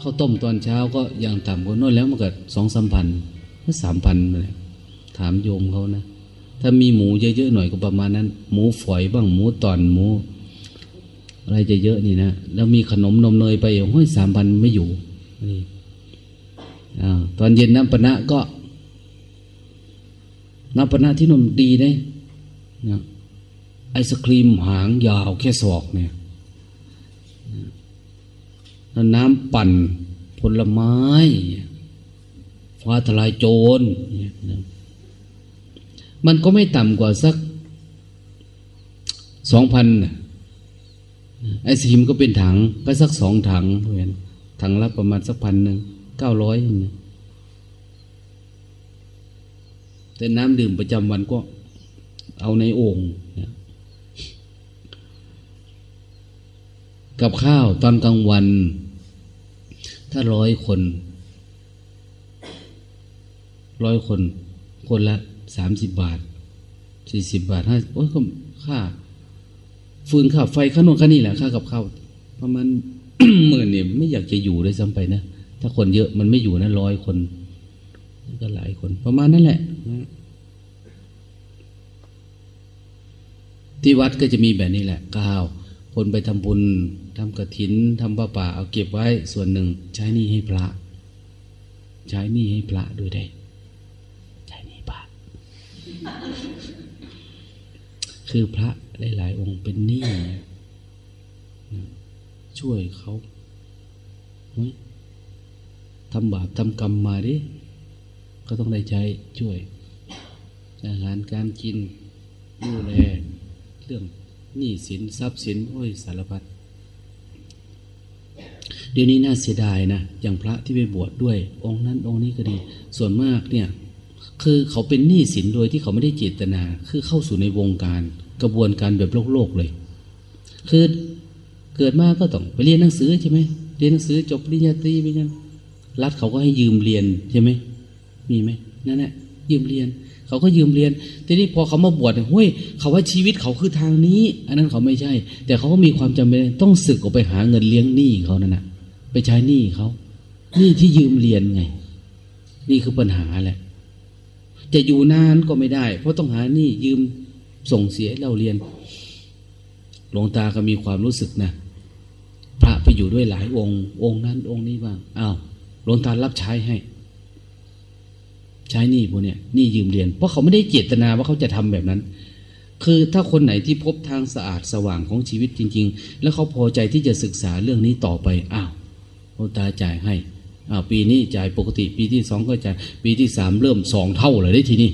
ข้าวต้มตอนเช้าก็ยังต่ำกว่าน้นแล้วมันก็สองสามพันก็สามพันเลยถามโยมเขานะ ถ้ามีหมูเยอะๆหน่อยก็ประมาณนั้น หมูฝอยบ้างหมูตอนหมู อะไรจะเยอะนี่นะแล้วมีขนมนมเนยไปห้อยสามพันไม่อยู่นี่ตอนเย็นน้ำปนะก็ น้ำปนะที่นมดีได้นะไอศครีมหางยาวแค่ศอกเนี่ย แล้วน้ำปั่นผลไม้ฟ้าทลายโจร มันก็ไม่ต่ำกว่าสักสองพันไอศครีมก็เป็นถัง ก็สักสองถังเหมือนถังละประมาณสักพันหนึ่งเก้าร้อยแต่น้ำดื่มประจำวันก็เอาในโอ่ง กับข้าวตอนกลางวัน ถ้าร้อยคนร้อยคน คนละสามสิบบาทสี่สิบบาทห้าโอ้ยก็ค่า ฟืนค่าไฟข้าวนข้านี่แหละค่ากับข้าวประมาณหมื่นเนี่ยไม่อยากจะอยู่เลยซ้ำไปนะถ้าคนเยอะมันไม่อยู่นะร้อยคนก็หลายคนประมาณนั้นแหละที่วัดก็จะมีแบบนี้แหละก้าว คนไปทำบุญทำกระถินทำป่าป่า เอาเก็บไว้ส่วนหนึ่ง ใช้นี่ให้พระ ใช้นี่ให้พระด้วยได้ใช้นี่พระคือพระหลายๆองค์เป็นหนี้ช่วยเขาทำบาปทำกรรมมาดิ ก็ต้องได้ใช้ช่วย อาหารการกินดูแลเรื่อง หนี้สินทรัพย์สินโอ้ยสารพัดเดี๋ยวนี้น่าเสียดายนะอย่างพระที่ไปบวชดด้วย องค์นั้นองค์นี้ก็ดี ส่วนมากเนี่ย คือเขาเป็นหนี้สินโดยที่เขาไม่ได้เจตนา คือเข้าสู่ในวงการกระบวนการแบบโลกโลกเลย คือเกิดมาก็ต้องไปเรียนหนังสือใช่ไหมเรียนหนังสือจบปริญญาตรีไปกันรัฐเขาก็ให้ยืมเรียนใช่ไหมมีไหมนั่นแหละยืมเรียน เขาก็ยืมเรียน ทีนี้พอเขามาบวชเฮ้ยเขาว่าชีวิตเขาคือทางนี้ อันนั้นเขาไม่ใช่ แต่เขาก็มีความจำเป็นต้องสึกออกไปหาเงินเลี้ยงหนี้เขานั่นแหะไปใช้หนี้เขาหนี้ที่ยืมเรียนไง นี่คือปัญหาแหละ จะอยู่นานก็ไม่ได้ เพราะต้องหาหนี้ยืมส่งเสียเราเรียนหลวงตาก็มีความรู้สึกนะพระไปอยู่ด้วยหลายองค์ องค์นั้นองค์นี้บ้างอ้าวหลวงตารับใช้ให้ ใช้หนี้พวกเนี้ยหนี้ยืมเรียน เพราะเขาไม่ได้เจตนาว่าเขาจะทำแบบนั้น คือถ้าคนไหนที่พบทางสะอาดสว่างของชีวิตจริง ๆ แล้วเขาพอใจที่จะศึกษาเรื่องนี้ต่อไปอ้าวโอตาจ่ายให้อ้าวปีนี้จ่ายปกติ ปีที่สองก็จ่ายปีที่สามเริ่มสองเท่าเลยได้ทีนี้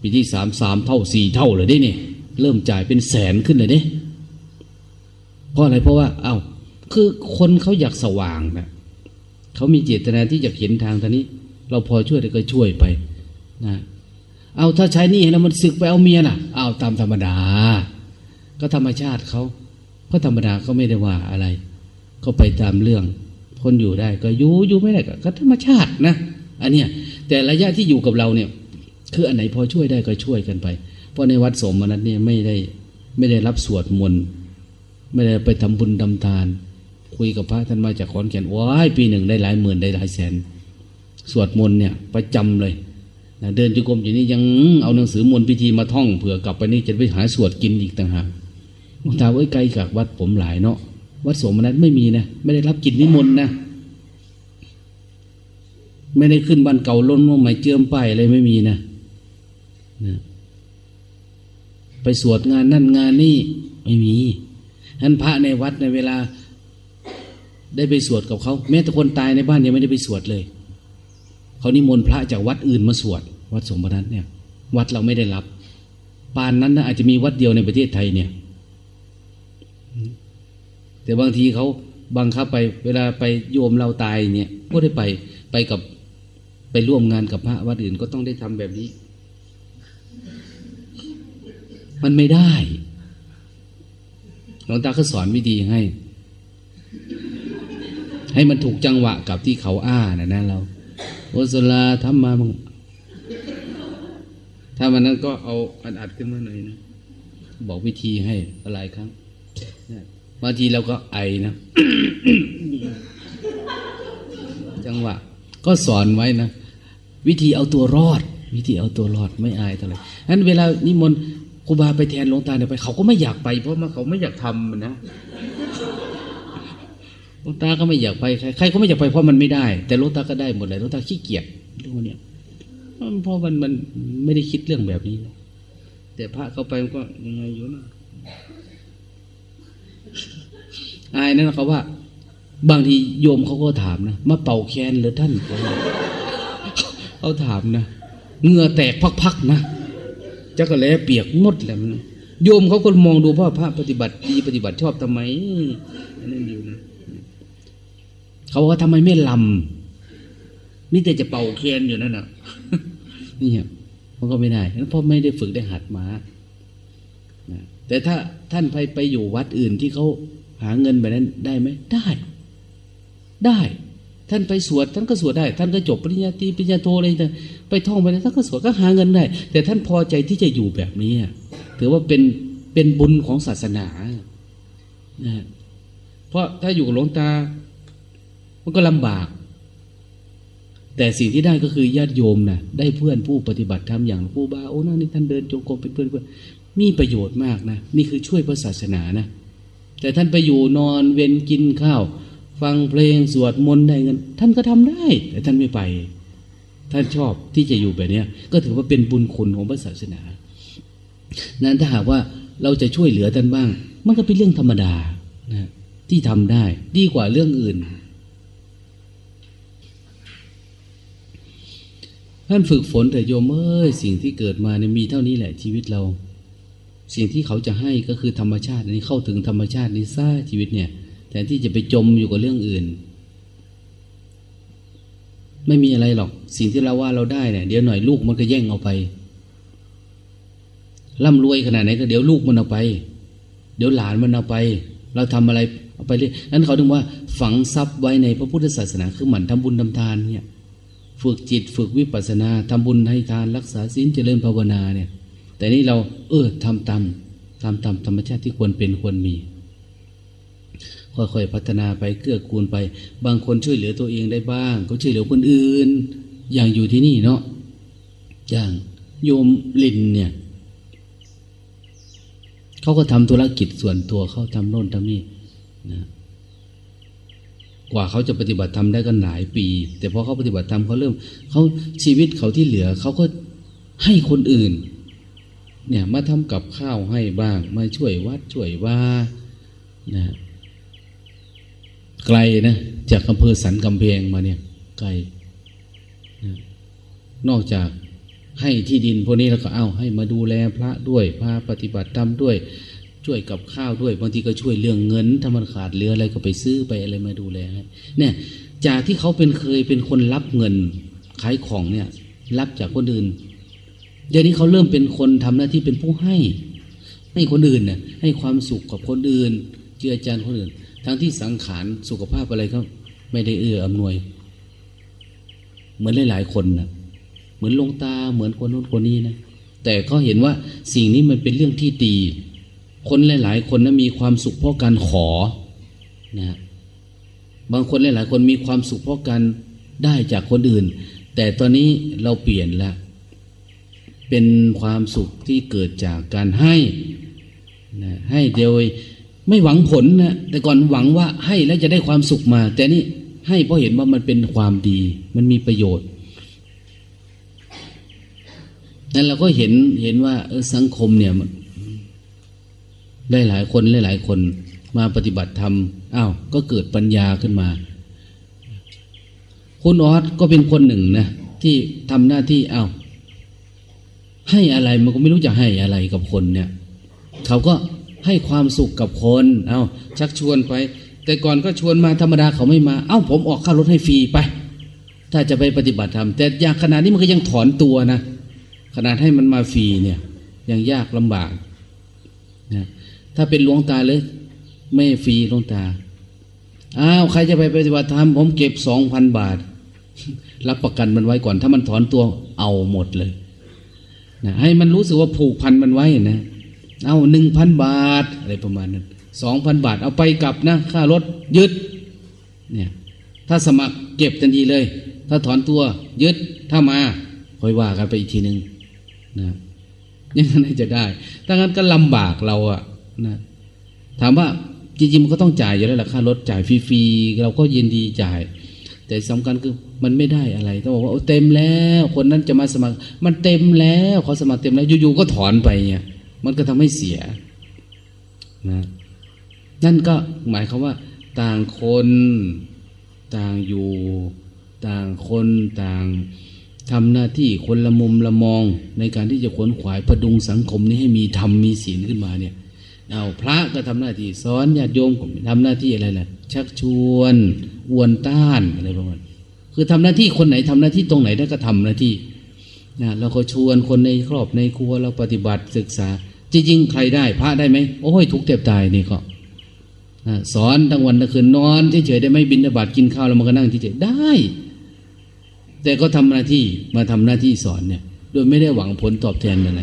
ปีที่สามสามเท่าสี่เท่าเลยได้เนี่ยเริ่มจ่ายเป็นแสนขึ้นเลยเด้เพราะอะไรเพราะว่า เอา้าคือคนเขาอยากสว่างนะเขามีเจตนาที่จะเห็นทางทางนี้ เราพอช่วยได้ก็ช่วยไป นะเอาถ้าใช้นี่แล้วมันสึกไปเอาเมียน่ะ เอาตามธรรมดา ก็ธรรมชาติเขาก็ธรรมดาก็ไม่ได้ว่าอะไร ก็ไปตามเรื่องคนอยู่ได้ ก็อยู่อยู่ไม่ได้ก็ธรรมชาตินะอันเนี้ยแต่ระยะที่อยู่กับเราเนี่ย คืออันไหนพอช่วยได้ก็ช่วยกันไป เพราะในวัดสมนัตเนี่ยไม่ได้ไม่ได้รับสวดมนต์ไม่ได้ไปทำบุญดำทาน คุยกับพระท่านมาจากขอนแก่นว้ายปีหนึ่งได้หลายหมื่นได้หลายแสน สวดมนต์เนี่ยประจำเลย นะเดินจุกรมอย่างนี้ยังเอาหนังสือมนต์พิธีมาท่องเผื่อกลับไปนี่จะไปหาสวดกินอีกต่างหากหลวงตาเอ้ยไกลจากวัดผมหลายเนาะวัดสมนัตไม่มีนะไม่ได้รับกินนิมนต์นะไม่ได้ขึ้นบ้านเก่าล้นว่าใหม่เจือมป้ายอะไรไม่มีนะนะ ไปสวดงานนั่นงานนี่ไม่มีท่านพระในวัดในเวลา ได้ไปสวดกับเขาแม้แต่คนตายในบ้านยังไม่ได้ไปสวดเลย เขานิมนต์พระจากวัดอื่นมาสวด วัดสมบัติเนี่ย วัดเราไม่ได้รับ ปานนั้นนะอาจจะมีวัดเดียวในประเทศไทยเนี่ย แต่บางทีเขาบังคับไป เวลาไปโยมเราตายเนี่ยก็ได้ไปไปกับไปร่วมงานกับพระวัดอื่นก็ต้องได้ทำแบบนี้ มันไม่ได้หลวงตาเขาสอนวิธีให้ ให้มันถูกจังหวะกับที่เขาอ้านะนะเรา โอสลาทำมาบ้างถ้ามันนั้นก็เอาอัดอัดขึ้นมาหน่อยนะ บอกวิธีให้อะไรครั้งบางทีเราก็ไอนะ จังหวะ ก็สอนไว้นะ วิธีเอาตัวรอด วิธีเอาตัวรอดไม่อายเท่าไหร่นั้นเวลานิมนต์ครูบาไปแทนหลวงตาเนี่ยไป เขาก็ไม่อยากไป เพราะว่าเขาไม่อยากทำนะ ลวงตาก็ไม่อยากไปใครใครก็ไม่อยากไปเพราะมันไม่ได้ แต่หลวงตาก็ได้หมดเลยหลวงตาขี้เกียจเรื่องพวกเนี้ยเพราะมันมันไม่ได้คิดเรื่องแบบนี้นะแต่พระเขาไปมันก็ยังไงอยู่นะอายนั่นเขาว่า บางทีโยมเขาก็ถามนะมาเป่าแคนหรือท่านเขาถามนะเงื่อแตกพักๆนะจักรแล้เปียกมดแหละมันโยมเขาก็มองดูว่าพระปฏิบัติดีปฏิบัติชอบทำไมนั่นอยู่นะ เขาว่าทำไมไม่ลำนี่แต่จะเป่าแคนอยู่นั่นน่ะนี่มันก็ไม่ได้เพราะไม่ได้ฝึกได้หัดมานะแต่ถ้าท่านไปไปอยู่วัดอื่นที่เขาหาเงินแบบนั้นได้ไหมได้ ได้ ท่านไปสวดท่านก็สวดได้ ท่านก็จบปริญญาตรีปริญญาโทอะไรต่างไปท่องไปแล้วท่านก็สวดก็หาเงินได้ แต่ท่านพอใจที่จะอยู่แบบนี้ถือว่าเป็นเป็นบุญของศาสนานะเพราะถ้าอยู่หลวงตา มันก็ลำบาก แต่สิ่งที่ได้ก็คือญาติโยมนะได้เพื่อนผู้ปฏิบัติธรรมอย่างครูบาโอ้นั่นนี่ท่านเดินจงกรมเป็นเพื่อนเพื่อนมีประโยชน์มากนะนี่คือช่วยพระศาสนานะแต่ท่านไปอยู่นอนเวนกินข้าว ฟังเพลงสวดมนต์ได้เงินท่านก็ทำได้ แต่ท่านไม่ไป ท่านชอบที่จะอยู่แบบนี้ก็ถือว่าเป็นบุญคุณของพระศาสนา นั้นถ้าหากว่าเราจะช่วยเหลือท่านบ้าง มันก็เป็นเรื่องธรรมดานะที่ทำได้ ดีกว่าเรื่องอื่น ท่านฝึกฝนแต่โยมเอ้ยสิ่งที่เกิดมาเนี่ยมีเท่านี้แหละชีวิตเรา สิ่งที่เขาจะให้ก็คือธรรมชาตินี้เข้าถึงธรรมชาตินี้ซะชีวิตเนี่ยแทนที่จะไปจมอยู่กับเรื่องอื่น ไม่มีอะไรหรอก สิ่งที่เราว่าเราได้เนี่ยเดี๋ยวหน่อยลูกมันก็แย่งเอาไปร่ำรวยขนาดไหนก็เดี๋ยวลูกมันเอาไป เดี๋ยวหลานมันเอาไป เราทำอะไรเอาไปเรื่อยนั้นเขาถึงว่าฝังทรัพย์ไว้ในพระพุทธศาสนาคือหมั่นทำบุญทำทานเนี่ย ฝึกจิตฝึกวิปัสสนาทำบุญให้ทานรักษาศีลเจริญภาวนาเนี่ย แต่นี่เราเออทำตามตามตามธรรมชาติที่ควรเป็นควรมี ค่อยๆพัฒนาไปเกื้อกูลไป บางคนช่วยเหลือตัวเองได้บ้าง ก็ช่วยเหลือคนอื่น อย่างอยู่ที่นี่เนาะอย่างโยมลินเนี่ยเขาก็ทำธุรกิจส่วนตัวเขาทำโน่นทำนี่นะ กว่าเขาจะปฏิบัติธรรมได้ก็หลายปี แต่พอเขาปฏิบัติธรรมเขาเริ่มเขาชีวิตเขาที่เหลือเขาก็ให้คนอื่น เนี่ยมาทำกับข้าวให้บ้าง มาช่วยวัดช่วยว่านะไกลนะจากอำเภอสันกำแพงมาเนี่ย ไกลนะนอกจากให้ที่ดินพวกนี้แล้วก็เอาให้มาดูแลพระด้วยพาปฏิบัติธรรมด้วย ช่วยกับข้าวด้วย บางทีก็ช่วยเรื่องเงินถ้ามันขาดเหลืออะไรก็ไปซื้อไปอะไรมาดูแลให้เนี่ย จากที่เขาเป็นเคยเป็นคนรับเงินขายของเนี่ย รับจากคนอื่นเดี๋ยวนี้เขาเริ่มเป็นคนทำหน้าที่เป็นผู้ให้ ให้คนอื่นเนี่ยให้ความสุขกับคนอื่นเจือจานคนอื่น ทั้งที่สังขารสุขภาพอะไรก็ไม่ได้เอื้ออำนวย เหมือนหลายๆคนนะเหมือนลงตาเหมือนคนโน้นคนนี้นะแต่เขาเห็นว่าสิ่งนี้มันเป็นเรื่องที่ดี คนหลาย ๆ คนนะมีความสุขเพราะการขอนะบางคนหลาย ๆ คนมีความสุขเพราะการได้จากคนอื่น แต่ตอนนี้เราเปลี่ยนแล้วเป็นความสุขที่เกิดจากการให้นะให้โดยไม่หวังผลนะแต่ก่อนหวังว่าให้แล้วจะได้ความสุขมา แต่นี่ให้เพราะเห็นว่ามันเป็นความดี มันมีประโยชน์นั้นเราก็เห็นเห็นว่าสังคมเนี่ย หลายคนหลายๆคนมาปฏิบัติธรรมอ้าวก็เกิดปัญญาขึ้นมา คุณออสก็เป็นคนหนึ่งนะที่ทำหน้าที่อ้าวให้อะไรมันก็ไม่รู้จะให้อะไรกับคนเนี่ย เขาก็ให้ความสุขกับคน เอา้าชักชวนไป แต่ก่อนก็ชวนมาธรรมดาเขาไม่มา เอา้าผมออกค่ารถให้ฟรีไป ถ้าจะไปปฏิบัติธรรม แต่อย่างขนาดนี้มันก็ยังถอนตัวนะ ขนาดให้มันมาฟรีเนี่ย ยังยากลำบากนะ ถ้าเป็นหลวงตาเลย ไม่ฟรีหลวงตา อ้าวใครจะไปปฏิบัติธรรมผมเก็บสองพันบาท รับประกันมันไว้ก่อน ถ้ามันถอนตัวเอาหมดเลยนะให้มันรู้สึกว่าผูกพันมันไว้นะ เอาหนึ่งพันบาท อะไรประมาณนั้นสองพันบาท เอาไปกลับนะ ค่ารถยึด เนี่ย ถ้าสมัครเก็บทันทีเลย ถ้าถอนตัวยึด ถ้ามาค่อยว่ากันไปอีกทีหนึ่งนะยังไงจะได้ถ้างั้นก็ลำบากเราอะ นะถามว่าจริงๆมันก็ต้องจ่ายอยู่แล้วล่ะค่ารถจ่ายฟรีๆเราก็ยินดีจ่าย แต่สำคัญคือมันไม่ได้อะไรต้องบอกว่าเต็มแล้ว คนนั้นจะมาสมัคร มันเต็มแล้วเขาสมัครเต็มแล้วอยู่ๆก็ถอนไปเนี่ย มันก็ทำให้เสียนะนั่นก็หมายความว่า ต่างคนต่างอยู่ ต่างคนต่างทำหน้าที่คนละมุมละมองในการที่จะขวนขวายประดุงสังคมนี้ให้มีธรรมมีศีลขึ้นมาเนี่ย เอาพระก็ทำหน้าที่สอนญาติโยมก็ทำหน้าที่อะไรล่ะ ชักชวนอวนต้านอะไรประมาณคือทำหน้าที่คนไหนทำหน้าที่ตรงไหนได้ก็ทำหน้าที่นะเราก็ชวนคนในครอบในครัวเราปฏิบัติศึกษา จริงๆ ใครได้พระได้ไหมโอ้ยทุกเต็บตายนี่ก็สอนทั้งวันทั้งคืนนอนเฉยๆได้ไหมบินบาตกินข้าวแล้วมันก็นั่งเฉยๆได้ แต่ก็ทำหน้าที่มาทำหน้าที่สอนเนี่ย โดยไม่ได้หวังผลตอบแทนอะไร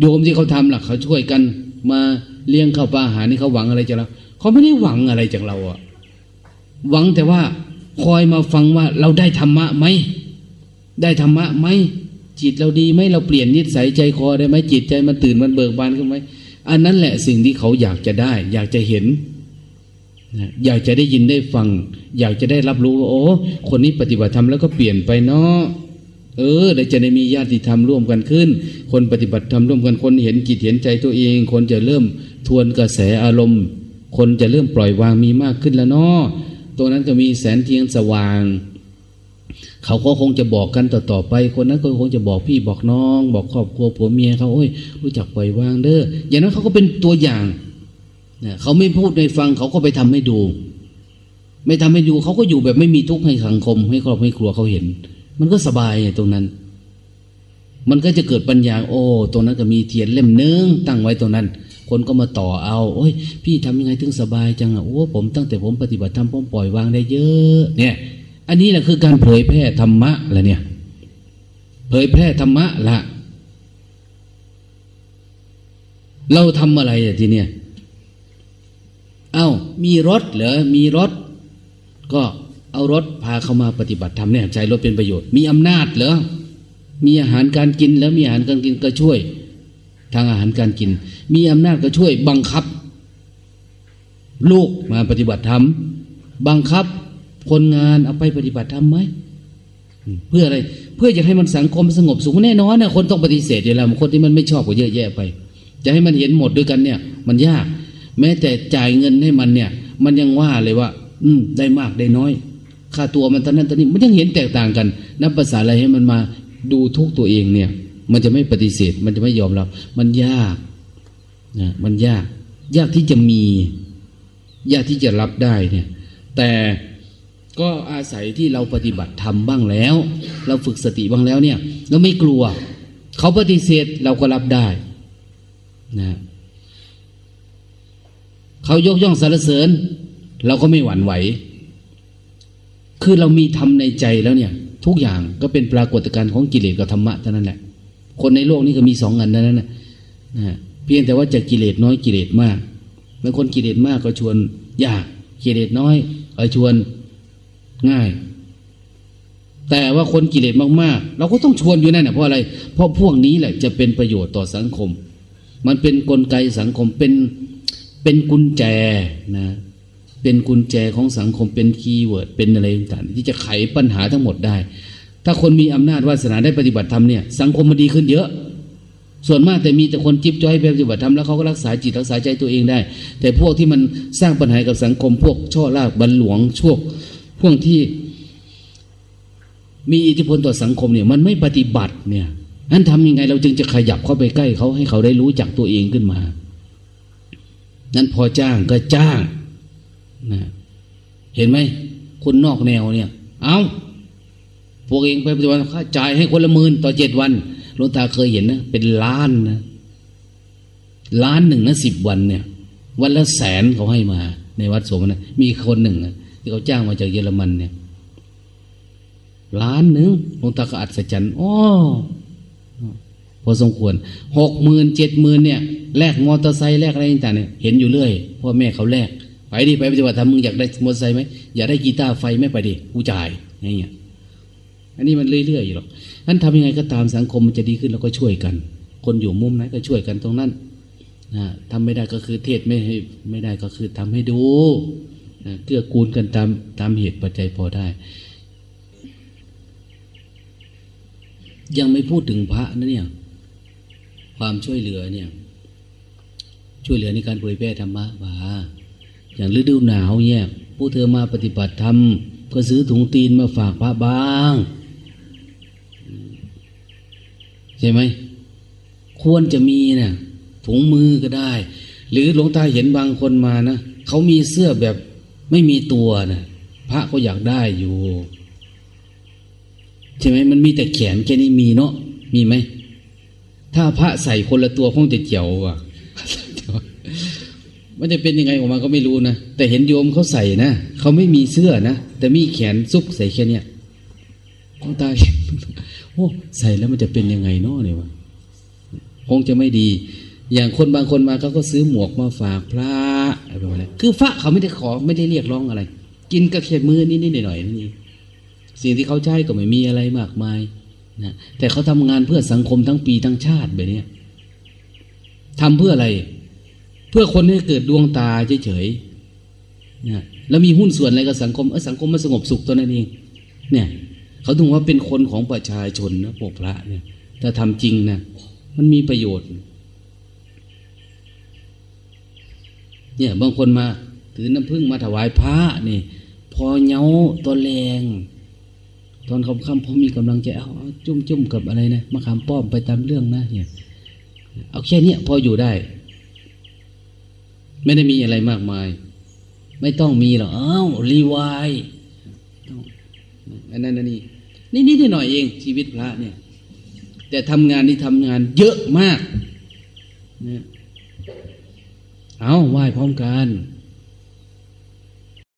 โยมที่เขาทำหลักเขาช่วยกัน มาเลี้ยงข้าวปลาอาหารนี่เขาหวังอะไรจากเราเขาไม่ได้หวังอะไรจากเราอะหวังแต่ว่าคอยมาฟังว่าเราได้ธรรมะไหมได้ธรรมะไหมจิตเราดีไหมเราเปลี่ยนนิสัยใจคอได้ไหมจิตใจมันตื่นมันเบิกบานขึ้นไหมอันนั้นแหละสิ่งที่เขาอยากจะได้ อยากจะเห็นอยากจะได้ยินได้ฟัง อยากจะได้รับรู้ว่าโอ้คนนี้ปฏิบัติธรรมแล้วก็เปลี่ยนไปเนาะ เออเดี๋ยวจะได้มีญาติธรรมร่วมกันขึ้น คนปฏิบัติธรรมร่วมกันคนเห็นกิจเห็นใจตัวเอง คนจะเริ่มทวนกระแสอารมณ์ คนจะเริ่มปล่อยวางมีมากขึ้นแล้วเนาะตัวนั้นจะมีแสงเทียนสว่าง เขาก็คงจะบอกกันต่อๆไป คนนั้นก็คงจะบอกพี่บอกน้อง บอกครอบครัวผัวเมียเขาโอ้ยรู้จักปล่อยวางเด้ออย่างนั้นเขาก็เป็นตัวอย่างเขาไม่พูดในฟังเขาก็ไปทำให้ดู ไม่ทำให้ดูเขาก็อยู่แบบไม่มีทุกข์ให้สังคม ให้ครอบให้ครัวเขาเห็น มันก็สบายตรงนั้น มันก็จะเกิดปัญญาโอ้ ตรงนั้นก็มีเทียนเล่มนึงตั้งไว้ตรงนั้น คนก็มาต่อเอา โอ้ย พี่ทำยังไงถึงสบายจังอะโอ้ผมตั้งแต่ผมปฏิบัติธรรมผมปล่อยวางได้เยอะ เนี่ย อันนี้แหละคือการเผยแพร่ธรรมะละเนี่ย เผยแพร่ธรรมะละเราทำอะไรอะทีเนี้ยเอา้า มีรถเหรอ มีรถ ก็ เอารถพาเข้ามาปฏิบัติธรรมเนี่ยใช้รถเป็นประโยชน์ มีอำนาจเหรอ มีอาหารการกินแล้วมีอาหารการกินก็ช่วย ทางอาหารการกิน มีอำนาจก็ช่วย บังคับ ลูกมาปฏิบัติธรรม บังคับคนงานเอาไปปฏิบัติธรรมไหมเพื่ออะไร เพื่อจะให้มันสังคมสงบสุขแน่นอนนะคนต้องปฏิเสธอยู่แล้วคนที่มันไม่ชอบก็เยอะแยะไป จะให้มันเห็นหมดด้วยกันเนี่ย มันยาก แม้แต่จ่ายเงินให้มันเนี่ย มันยังว่าเลยว่า อืมได้มากได้น้อย ค่าตัวมันตอนนั้นตอนนี้มันยังเห็นแตกต่างกันนับภาษาอะไรให้มันมาดูทุกตัวเองเนี่ย มันจะไม่ปฏิเสธ มันจะไม่ยอมรับ มันยากนะมันยาก ยากที่จะมี ยากที่จะรับได้เนี่ย แต่ก็อาศัยที่เราปฏิบัติทำบ้างแล้ว เราฝึกสติบ้างแล้วเนี่ยเราไม่กลัว เขาปฏิเสธเราก็รับได้นะเขายกย่องสรรเสริญ เราก็ไม่หวั่นไหว คือเรามีธรรมในใจแล้วเนี่ย ทุกอย่างก็เป็นปรากฏการณ์ของกิเลสกับธรรมะเท่านั้นแหละ คนในโลกนี้ก็มีสองอันนั้นนะนะเพียงแต่ว่าจะกิเลสน้อยกิเลสมากบางคนกิเลสมากก็ชวนยากกิเลสน้อยก็ชวนง่าย แต่ว่าคนกิเลสมากๆ เราก็ต้องชวนอยู่นั่นนะเพราะอะไร เพราะพวกนี้แหละจะเป็นประโยชน์ต่อสังคม มันเป็นกลไกสังคมเป็นเป็นกุญแจนะ เป็นกุญแจของสังคมเป็น keyword เป็นอะไรต่างๆที่จะไขปัญหาทั้งหมดได้ ถ้าคนมีอำนาจวาสนาได้ปฏิบัติธรรมเนี่ยสังคมมันดีขึ้นเยอะ ส่วนมากแต่มีแต่คนจิ๊บจ้อยไปปฏิบัติธรรมแล้วเขาก็รักษาจิตรักษาใจตัวเองได้ แต่พวกที่มันสร้างปัญหากับสังคม พวกช่อลากบันหลวงช่วงพวกที่มีอิทธิพลต่อสังคมเนี่ยมันไม่ปฏิบัติเนี่ยนั้นทำยังไงเราจึงจะขยับเข้าไปใกล้เขาให้เขาได้รู้จักตัวเองขึ้นมา นั้นพอจ้างก็จ้าง นะเห็นไหมคนนอกแนวเนี่ย เอาพวกเองไปปฏิบัติค่าจ่ายให้คนละหมื่นต่อเจ็ดวันหลวงตาเคยเห็นนะเป็นล้านนะล้านหนึ่งนะสิบวันเนี่ย วันละแสนเขาให้มา ในวัดสมนะมีคนหนึ่งนะที่เขาจ้างมาจากเยอรมันเนี่ย ล้านหนึ่งหลวงตาก็อัศจรรย์อ๋อพอสมควรหกหมื่นเจ็ดหมื่นเนี่ยแลกมอเตอร์ไซค์แลกอะไรต่างเนี่ยเห็นอยู่เรื่อยพ่อแม่เขาแลก ไปดิไปปฏิบัติธรรมมึงอยากได้มอเตอร์ไซค์ไหมอยากได้กีตาร์ไฟไหมไปดิกูจ่ายอย่างเงี้ยอันนี้มันเรื่อยๆอยู่หรอกนั้นทำยังไงก็ตามสังคมมันจะดีขึ้นเราก็ช่วยกัน คนอยู่มุมไหนก็ช่วยกันตรงนั้นนะทำไม่ได้ก็คือเทศไม่ให้ไม่ได้ก็คือทำให้ดูนะเกื้อกูลกันตามตามเหตุปัจจัยพอได้ ยังไม่พูดถึงพระนะเนี่ย ความช่วยเหลือเนี่ย ช่วยเหลือในการเผยแพร่ธรรมะว่า อย่างฤดูหนาวเนี่ยผู้เธอมาปฏิบัติธรรมก็ซื้อถุงตีนมาฝากพระบ้าง ใช่ไหมควรจะมีนะถุงมือก็ได้ หรือหลวงตาเห็นบางคนมานะเขามีเสื้อแบบไม่มีตัวนะพระก็อยากได้อยู่ใช่ไหมมันมีแต่แขนแค่นี้มีเนาะมีไหมถ้าพระใส่คนละตัวคงจะเจียวอะ มันจะเป็นยังไงออกมาก็ไม่รู้นะแต่เห็นโยมเขาใส่นะเขาไม่มีเสื้อนะแต่มีแขนซุกใส่แค่เนี้ยหลวงตาเห็นโอ้ใส่แล้วมันจะเป็นยังไงเนาะเนี่ยวะคงจะไม่ดี อย่างคนบางคนมาเขาก็ซื้อหมวกมาฝากพระอะไรประมาณนี้คือพระเขาไม่ได้ขอไม่ได้เรียกร้องอะไร กินก็แค่มือนิดๆหน่อยๆนั่นเองสิ่งที่เขาใช้ก็ไม่มีอะไรมากมายนะแต่เขาทำงานเพื่อสังคมทั้งปีทั้งชาติแบบนี้ทำเพื่ออะไร พื่อคนให้เกิดดวงตาเฉยๆนะแล้วมีหุ้นส่วนอะไรกับสังคมเออสังคมมันสงบสุขตัวนั้นเองเนี่ยเขาถึงว่าเป็นคนของประชาชนนะพวกพระเนี่ยถ้าทำจริงนะมันมีประโยชน์ เนี่ยบางคนมาถือน้ำพึ่งมาถวายพระนี่ พอเงาตัวแรง ตอนคำคำพอมีกำลังใจเอาจุ่มจุ่มกับอะไรนะมาขามป้อมไปตามเรื่องนะเนี่ยเอาแค่เนี้ยพออยู่ได้ ไม่ได้มีอะไรมากมาย ไม่ต้องมีหรอกอ้าวรีวายอันนั้นอันนี้นี่นิดหน่อยเองชีวิตพระเนี่ย แต่ทำงานนี่ทำงานเยอะมากเนี่ยเอาไหว้พร้อมกัน